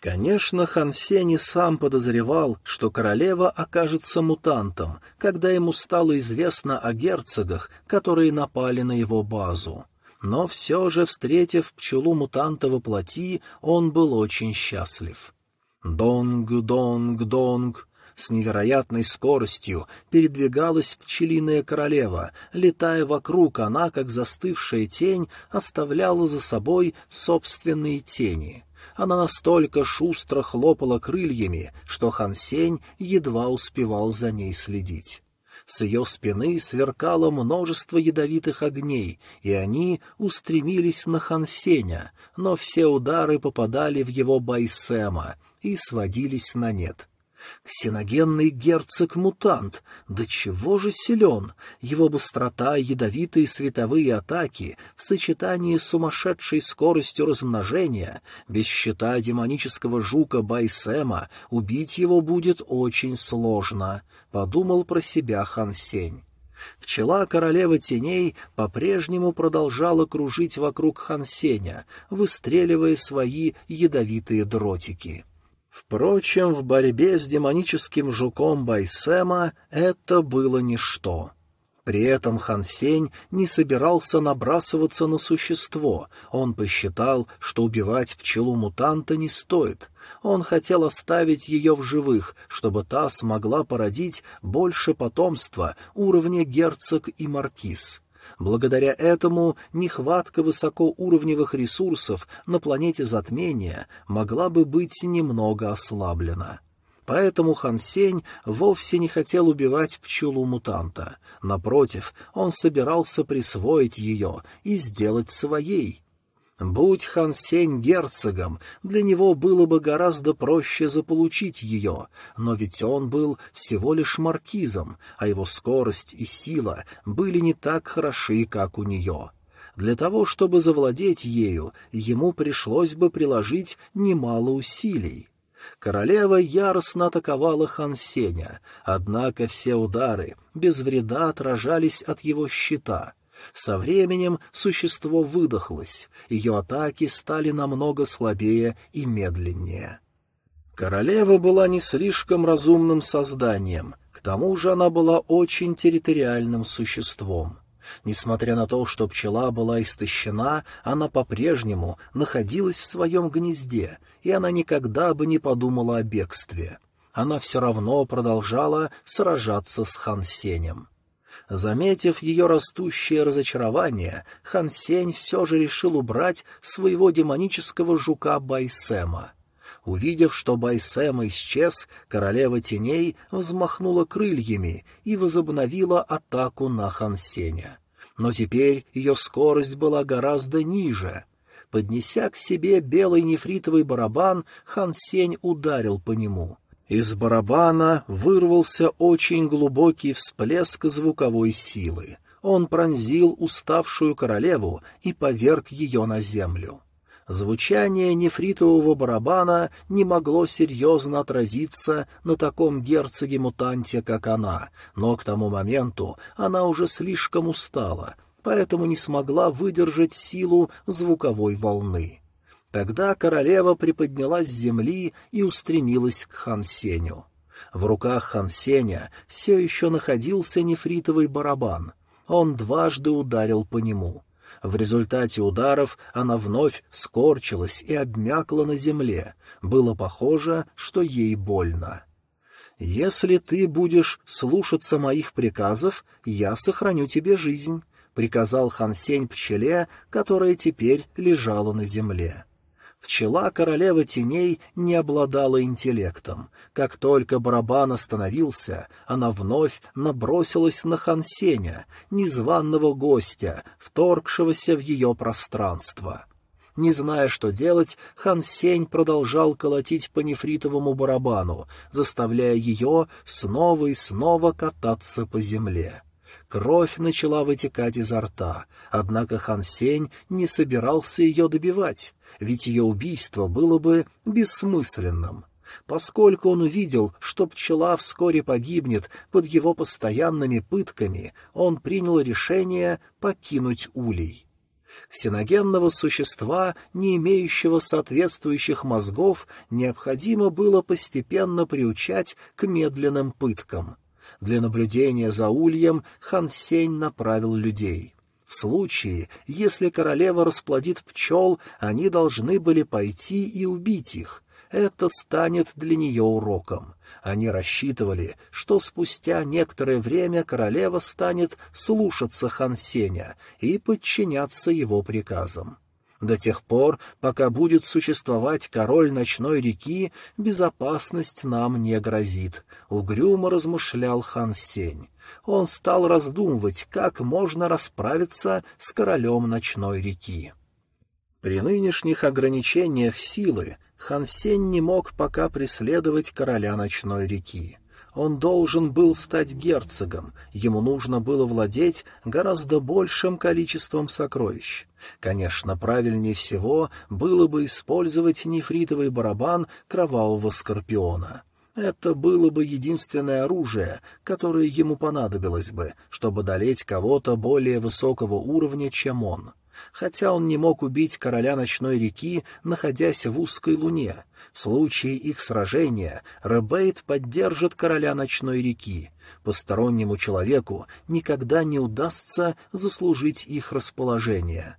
Конечно, Хан Сень сам подозревал, что королева окажется мутантом, когда ему стало известно о герцогах, которые напали на его базу. Но все же, встретив пчелу-мутанта во плоти, он был очень счастлив. «Донг, донг, донг!» С невероятной скоростью передвигалась пчелиная королева, летая вокруг, она, как застывшая тень, оставляла за собой собственные тени — она настолько шустро хлопала крыльями, что Хансень едва успевал за ней следить. С ее спины сверкало множество ядовитых огней, и они устремились на Хансеня, но все удары попадали в его Байсема и сводились на нет. Ксеногенный герцог-мутант, да чего же силен! Его быстрота ядовитые световые атаки в сочетании с сумасшедшей скоростью размножения, без щита демонического жука Байсема, убить его будет очень сложно, — подумал про себя Хан Сень. Пчела королевы теней по-прежнему продолжала кружить вокруг Хансеня, выстреливая свои ядовитые дротики. Впрочем, в борьбе с демоническим жуком Байсема это было ничто. При этом Хан Сень не собирался набрасываться на существо, он посчитал, что убивать пчелу-мутанта не стоит. Он хотел оставить ее в живых, чтобы та смогла породить больше потомства уровня герцог и маркиз. Благодаря этому нехватка высокоуровневых ресурсов на планете затмения могла бы быть немного ослаблена. Поэтому Хан Сень вовсе не хотел убивать пчелу-мутанта. Напротив, он собирался присвоить ее и сделать своей — Будь Хан Сень герцогом, для него было бы гораздо проще заполучить ее, но ведь он был всего лишь маркизом, а его скорость и сила были не так хороши, как у нее. Для того, чтобы завладеть ею, ему пришлось бы приложить немало усилий. Королева яростно атаковала Хан Сеня, однако все удары без вреда отражались от его щита — со временем существо выдохлось, ее атаки стали намного слабее и медленнее. Королева была не слишком разумным созданием, к тому же она была очень территориальным существом. Несмотря на то, что пчела была истощена, она по-прежнему находилась в своем гнезде, и она никогда бы не подумала о бегстве. Она все равно продолжала сражаться с Хансенем. Заметив ее растущее разочарование, Хан Сень все же решил убрать своего демонического жука Байсема. Увидев, что Байсема исчез, королева теней взмахнула крыльями и возобновила атаку на Хансеня. Но теперь ее скорость была гораздо ниже. Поднеся к себе белый нефритовый барабан, Хансень ударил по нему. Из барабана вырвался очень глубокий всплеск звуковой силы. Он пронзил уставшую королеву и поверг ее на землю. Звучание нефритового барабана не могло серьезно отразиться на таком герцоге-мутанте, как она, но к тому моменту она уже слишком устала, поэтому не смогла выдержать силу звуковой волны. Тогда королева приподнялась с земли и устремилась к Хансеню. В руках Хансеня все еще находился нефритовый барабан. Он дважды ударил по нему — в результате ударов она вновь скорчилась и обмякла на земле. Было похоже, что ей больно. «Если ты будешь слушаться моих приказов, я сохраню тебе жизнь», — приказал Хансень пчеле, которая теперь лежала на земле. Пчела королева теней не обладала интеллектом. Как только барабан остановился, она вновь набросилась на Хансеня, незваного гостя, вторгшегося в ее пространство. Не зная, что делать, Хан Сень продолжал колотить по нефритовому барабану, заставляя ее снова и снова кататься по земле. Кровь начала вытекать изо рта, однако Хан Сень не собирался ее добивать ведь ее убийство было бы бессмысленным. Поскольку он увидел, что пчела вскоре погибнет под его постоянными пытками, он принял решение покинуть улей. Ксеногенного существа, не имеющего соответствующих мозгов, необходимо было постепенно приучать к медленным пыткам. Для наблюдения за ульем Хан Сень направил людей — в случае, если королева расплодит пчел, они должны были пойти и убить их. Это станет для нее уроком. Они рассчитывали, что спустя некоторое время королева станет слушаться Хансеня и подчиняться его приказам. До тех пор, пока будет существовать король ночной реки, безопасность нам не грозит, — угрюмо размышлял Хан Сень он стал раздумывать, как можно расправиться с королем ночной реки. При нынешних ограничениях силы Хан Сень не мог пока преследовать короля ночной реки. Он должен был стать герцогом, ему нужно было владеть гораздо большим количеством сокровищ. Конечно, правильнее всего было бы использовать нефритовый барабан кровавого скорпиона — это было бы единственное оружие, которое ему понадобилось бы, чтобы долеть кого-то более высокого уровня, чем он. Хотя он не мог убить короля ночной реки, находясь в узкой луне. В случае их сражения Ребейт поддержит короля ночной реки. Постороннему человеку никогда не удастся заслужить их расположение.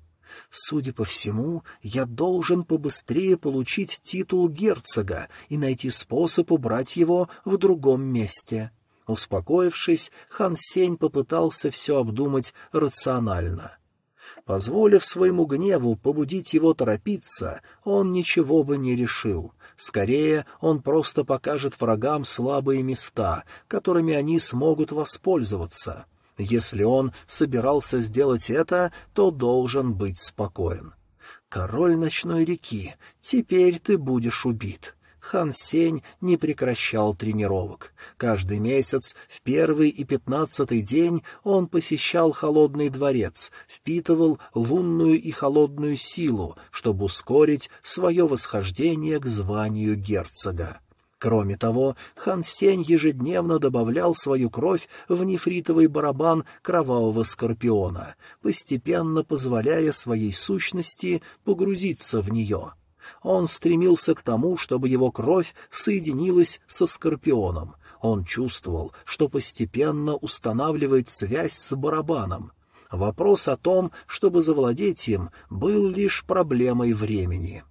Судя по всему, я должен побыстрее получить титул герцога и найти способ убрать его в другом месте. Успокоившись, хан Сень попытался все обдумать рационально. Позволив своему гневу побудить его торопиться, он ничего бы не решил. Скорее, он просто покажет врагам слабые места, которыми они смогут воспользоваться — если он собирался сделать это, то должен быть спокоен. «Король ночной реки, теперь ты будешь убит». Хан Сень не прекращал тренировок. Каждый месяц, в первый и пятнадцатый день, он посещал холодный дворец, впитывал лунную и холодную силу, чтобы ускорить свое восхождение к званию герцога. Кроме того, Хан Сень ежедневно добавлял свою кровь в нефритовый барабан кровавого скорпиона, постепенно позволяя своей сущности погрузиться в нее. Он стремился к тому, чтобы его кровь соединилась со скорпионом. Он чувствовал, что постепенно устанавливает связь с барабаном. Вопрос о том, чтобы завладеть им, был лишь проблемой времени.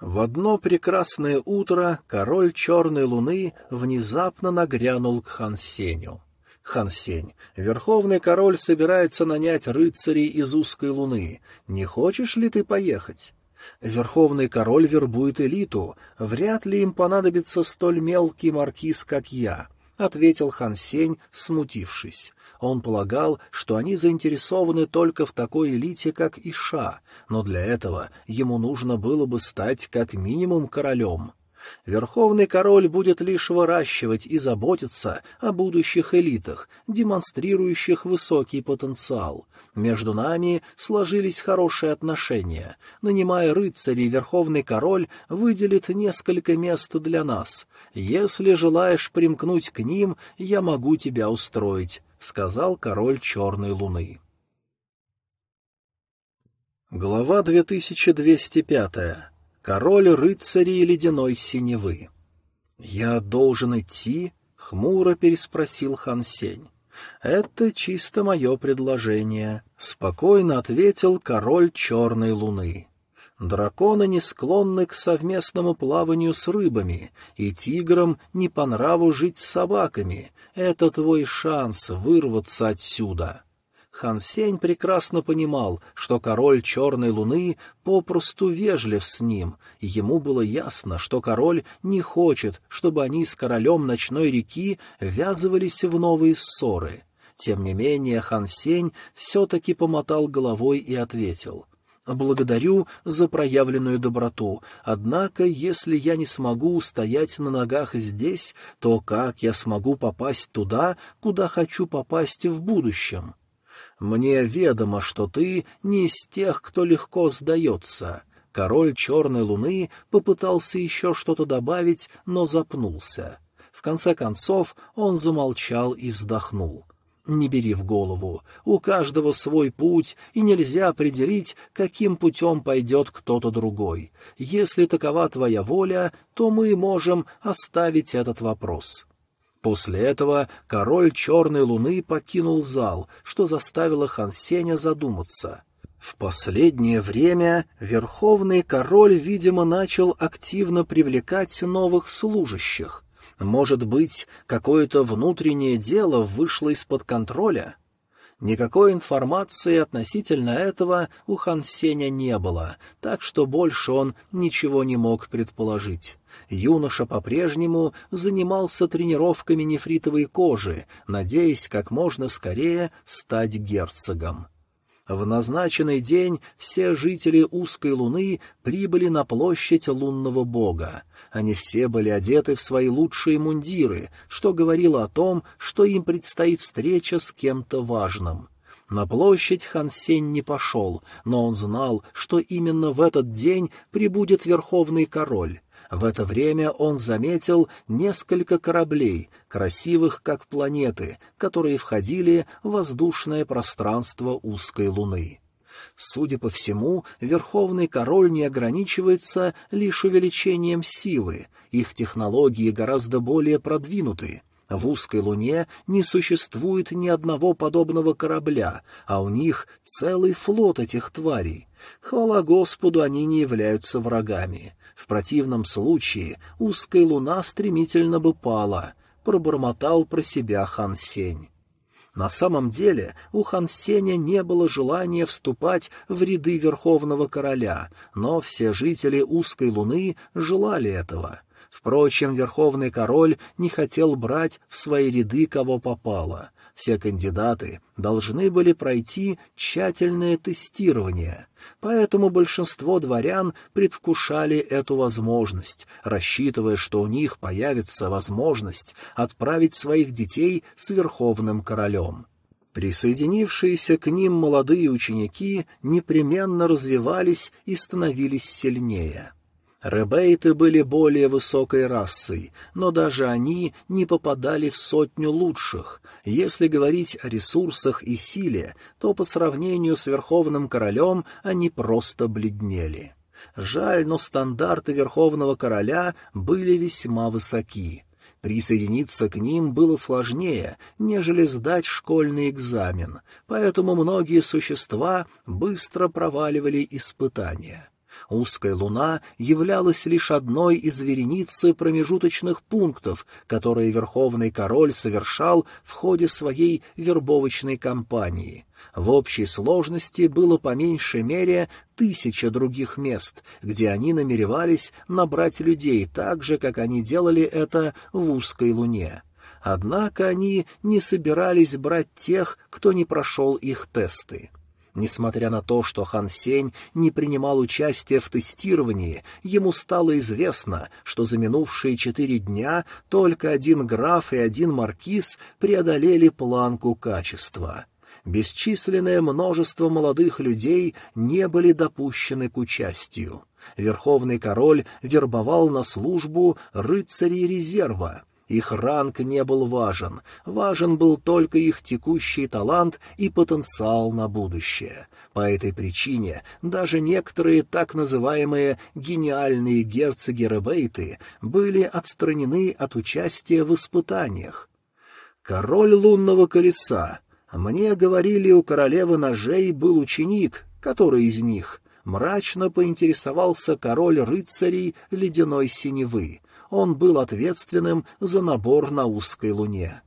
В одно прекрасное утро король Черной Луны внезапно нагрянул к Хансеню. Хансень, верховный король собирается нанять рыцарей из узкой луны. Не хочешь ли ты поехать? Верховный король вербует элиту, вряд ли им понадобится столь мелкий маркиз, как я, — ответил Хан Сень, смутившись. Он полагал, что они заинтересованы только в такой элите, как Иша, но для этого ему нужно было бы стать как минимум королем. Верховный король будет лишь выращивать и заботиться о будущих элитах, демонстрирующих высокий потенциал. Между нами сложились хорошие отношения. Нанимая рыцарей, Верховный король выделит несколько мест для нас. Если желаешь примкнуть к ним, я могу тебя устроить, — сказал король Черной Луны. Глава 2205. Король рыцарей ледяной синевы. «Я должен идти?» — хмуро переспросил Хан Сень. «Это чисто мое предложение», — спокойно ответил король черной луны. Драконы не склонны к совместному плаванию с рыбами, и тиграм не по нраву жить с собаками. Это твой шанс вырваться отсюда. Хан Сень прекрасно понимал, что король Черной Луны попросту вежлив с ним, и ему было ясно, что король не хочет, чтобы они с королем Ночной реки ввязывались в новые ссоры. Тем не менее Хан Сень все-таки помотал головой и ответил — Благодарю за проявленную доброту, однако, если я не смогу устоять на ногах здесь, то как я смогу попасть туда, куда хочу попасть в будущем? Мне ведомо, что ты не из тех, кто легко сдается. Король Черной Луны попытался еще что-то добавить, но запнулся. В конце концов он замолчал и вздохнул. Не бери в голову. У каждого свой путь, и нельзя определить, каким путем пойдет кто-то другой. Если такова твоя воля, то мы можем оставить этот вопрос. После этого король Черной Луны покинул зал, что заставило Хансеня задуматься. В последнее время Верховный Король, видимо, начал активно привлекать новых служащих. Может быть, какое-то внутреннее дело вышло из-под контроля? Никакой информации относительно этого у Хансеня не было, так что больше он ничего не мог предположить юноша по-прежнему занимался тренировками нефритовой кожи, надеясь как можно скорее стать герцогом. В назначенный день все жители узкой луны прибыли на площадь лунного бога. Они все были одеты в свои лучшие мундиры, что говорило о том, что им предстоит встреча с кем-то важным. На площадь Хан Сень не пошел, но он знал, что именно в этот день прибудет Верховный Король. В это время он заметил несколько кораблей, красивых как планеты, которые входили в воздушное пространство узкой луны. Судя по всему, Верховный Король не ограничивается лишь увеличением силы, их технологии гораздо более продвинуты. В узкой луне не существует ни одного подобного корабля, а у них целый флот этих тварей. Хвала Господу, они не являются врагами. В противном случае узкая луна стремительно бы пала, пробормотал про себя Хан Сень. На самом деле у Хан Сеня не было желания вступать в ряды Верховного Короля, но все жители узкой луны желали этого. Впрочем, Верховный Король не хотел брать в свои ряды кого попало. Все кандидаты должны были пройти тщательное тестирование. Поэтому большинство дворян предвкушали эту возможность, рассчитывая, что у них появится возможность отправить своих детей с верховным королем. Присоединившиеся к ним молодые ученики непременно развивались и становились сильнее. Ребейты были более высокой расой, но даже они не попадали в сотню лучших. Если говорить о ресурсах и силе, то по сравнению с Верховным Королем они просто бледнели. Жаль, но стандарты Верховного Короля были весьма высоки. Присоединиться к ним было сложнее, нежели сдать школьный экзамен, поэтому многие существа быстро проваливали испытания. Узкая луна являлась лишь одной из вереницы промежуточных пунктов, которые Верховный Король совершал в ходе своей вербовочной кампании. В общей сложности было по меньшей мере тысяча других мест, где они намеревались набрать людей так же, как они делали это в узкой луне. Однако они не собирались брать тех, кто не прошел их тесты. Несмотря на то, что Хан Сень не принимал участия в тестировании, ему стало известно, что за минувшие четыре дня только один граф и один маркиз преодолели планку качества. Бесчисленное множество молодых людей не были допущены к участию. Верховный король вербовал на службу рыцарей резерва — их ранг не был важен, важен был только их текущий талант и потенциал на будущее. По этой причине даже некоторые так называемые «гениальные герцоги Ребейты» были отстранены от участия в испытаниях. Король лунного колеса. Мне говорили, у королевы ножей был ученик, который из них — мрачно поинтересовался король рыцарей ледяной синевы он был ответственным за набор на узкой луне.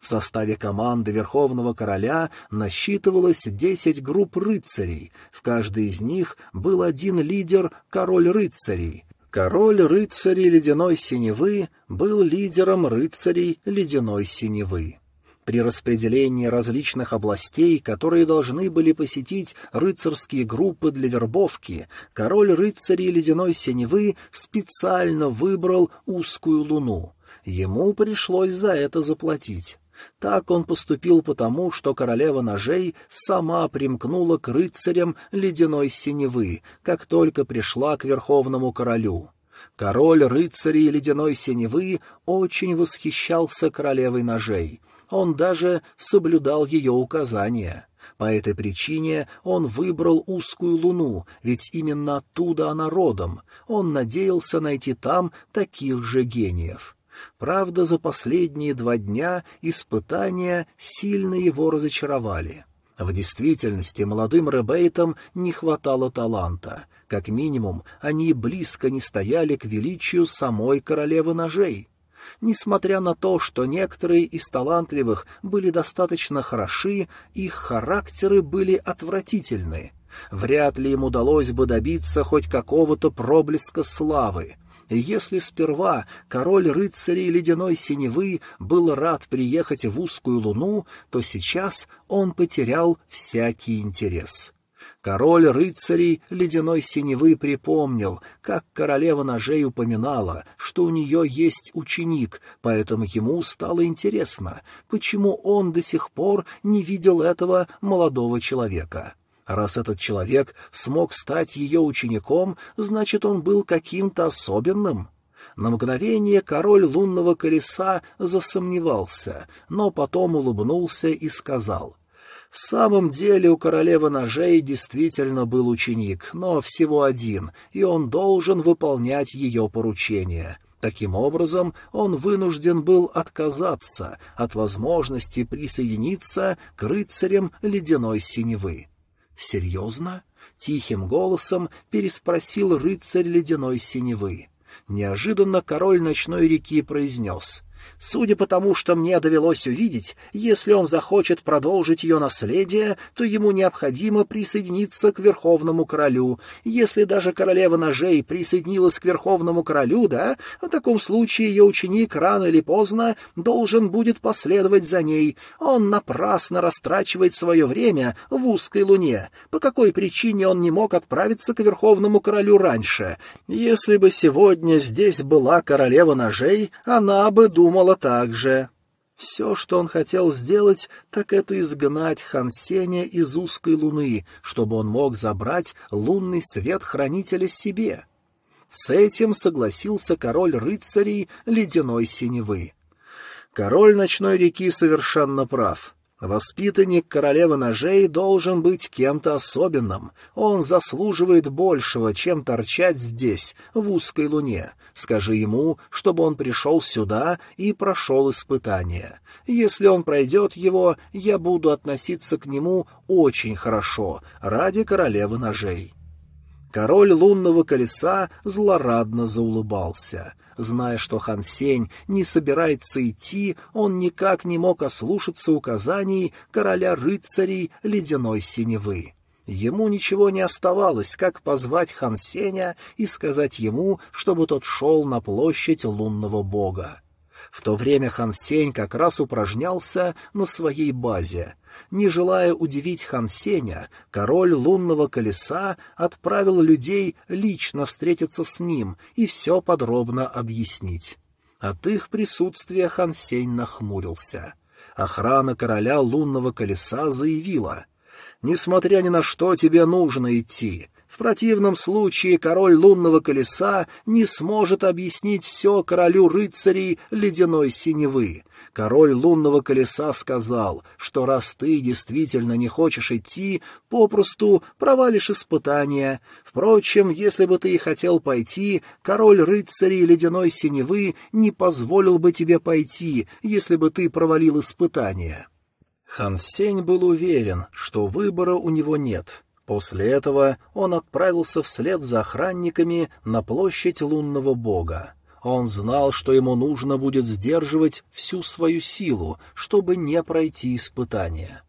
В составе команды Верховного Короля насчитывалось десять групп рыцарей, в каждой из них был один лидер — король рыцарей. Король рыцарей ледяной синевы был лидером рыцарей ледяной синевы. При распределении различных областей, которые должны были посетить рыцарские группы для вербовки, король рыцарей ледяной синевы специально выбрал узкую луну. Ему пришлось за это заплатить. Так он поступил потому, что королева ножей сама примкнула к рыцарям ледяной синевы, как только пришла к верховному королю. Король рыцарей ледяной синевы очень восхищался королевой ножей — он даже соблюдал ее указания. По этой причине он выбрал узкую луну, ведь именно оттуда она родом. Он надеялся найти там таких же гениев. Правда, за последние два дня испытания сильно его разочаровали. В действительности молодым ребейтам не хватало таланта. Как минимум, они близко не стояли к величию самой королевы ножей. Несмотря на то, что некоторые из талантливых были достаточно хороши, их характеры были отвратительны. Вряд ли им удалось бы добиться хоть какого-то проблеска славы. Если сперва король рыцарей ледяной синевы был рад приехать в узкую луну, то сейчас он потерял всякий интерес. Король рыцарей ледяной синевы припомнил, как королева ножей упоминала, что у нее есть ученик, поэтому ему стало интересно, почему он до сих пор не видел этого молодого человека. Раз этот человек смог стать ее учеником, значит, он был каким-то особенным. На мгновение король лунного колеса засомневался, но потом улыбнулся и сказал — в самом деле у королевы ножей действительно был ученик, но всего один, и он должен выполнять ее поручения. Таким образом, он вынужден был отказаться от возможности присоединиться к рыцарям ледяной синевы. «Серьезно?» — тихим голосом переспросил рыцарь ледяной синевы. Неожиданно король ночной реки произнес — Судя по тому, что мне довелось увидеть, если он захочет продолжить ее наследие, то ему необходимо присоединиться к Верховному Королю. Если даже Королева Ножей присоединилась к Верховному Королю, да, в таком случае ее ученик рано или поздно должен будет последовать за ней. Он напрасно растрачивает свое время в узкой луне. По какой причине он не мог отправиться к Верховному Королю раньше? Если бы сегодня здесь была Королева Ножей, она бы думала, думала так же. Все, что он хотел сделать, так это изгнать Хан Сеня из узкой луны, чтобы он мог забрать лунный свет хранителя себе. С этим согласился король рыцарей ледяной синевы. Король ночной реки совершенно прав. Воспитанник королевы ножей должен быть кем-то особенным. Он заслуживает большего, чем торчать здесь, в узкой луне. Скажи ему, чтобы он пришел сюда и прошел испытание. Если он пройдет его, я буду относиться к нему очень хорошо, ради королевы ножей». Король лунного колеса злорадно заулыбался. Зная, что Хан Сень не собирается идти, он никак не мог ослушаться указаний короля рыцарей ледяной синевы. Ему ничего не оставалось, как позвать Хан Сеня и сказать ему, чтобы тот шел на площадь лунного бога. В то время Хан Сень как раз упражнялся на своей базе. Не желая удивить Хан Сеня, король лунного колеса отправил людей лично встретиться с ним и все подробно объяснить. От их присутствия Хан Сень нахмурился. Охрана короля лунного колеса заявила, «Несмотря ни на что, тебе нужно идти. В противном случае король лунного колеса не сможет объяснить все королю рыцарей ледяной синевы. Король лунного колеса сказал, что раз ты действительно не хочешь идти, попросту провалишь испытания. Впрочем, если бы ты и хотел пойти, король рыцарей ледяной синевы не позволил бы тебе пойти, если бы ты провалил испытания. Хан Сень был уверен, что выбора у него нет. После этого он отправился вслед за охранниками на площадь лунного бога. Он знал, что ему нужно будет сдерживать всю свою силу, чтобы не пройти испытания.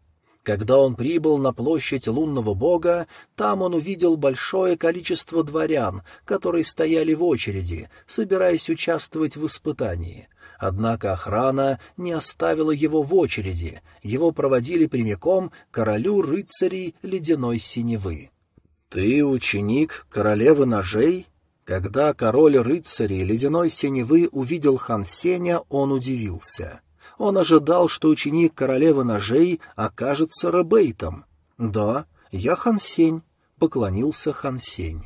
Когда он прибыл на площадь лунного бога, там он увидел большое количество дворян, которые стояли в очереди, собираясь участвовать в испытании. Однако охрана не оставила его в очереди, его проводили прямиком к королю рыцарей ледяной синевы. «Ты ученик королевы ножей?» Когда король рыцарей ледяной синевы увидел хан Сеня, он удивился. Он ожидал, что ученик королевы ножей окажется Ребейтом. «Да, я хан Сень», — поклонился хан Сень.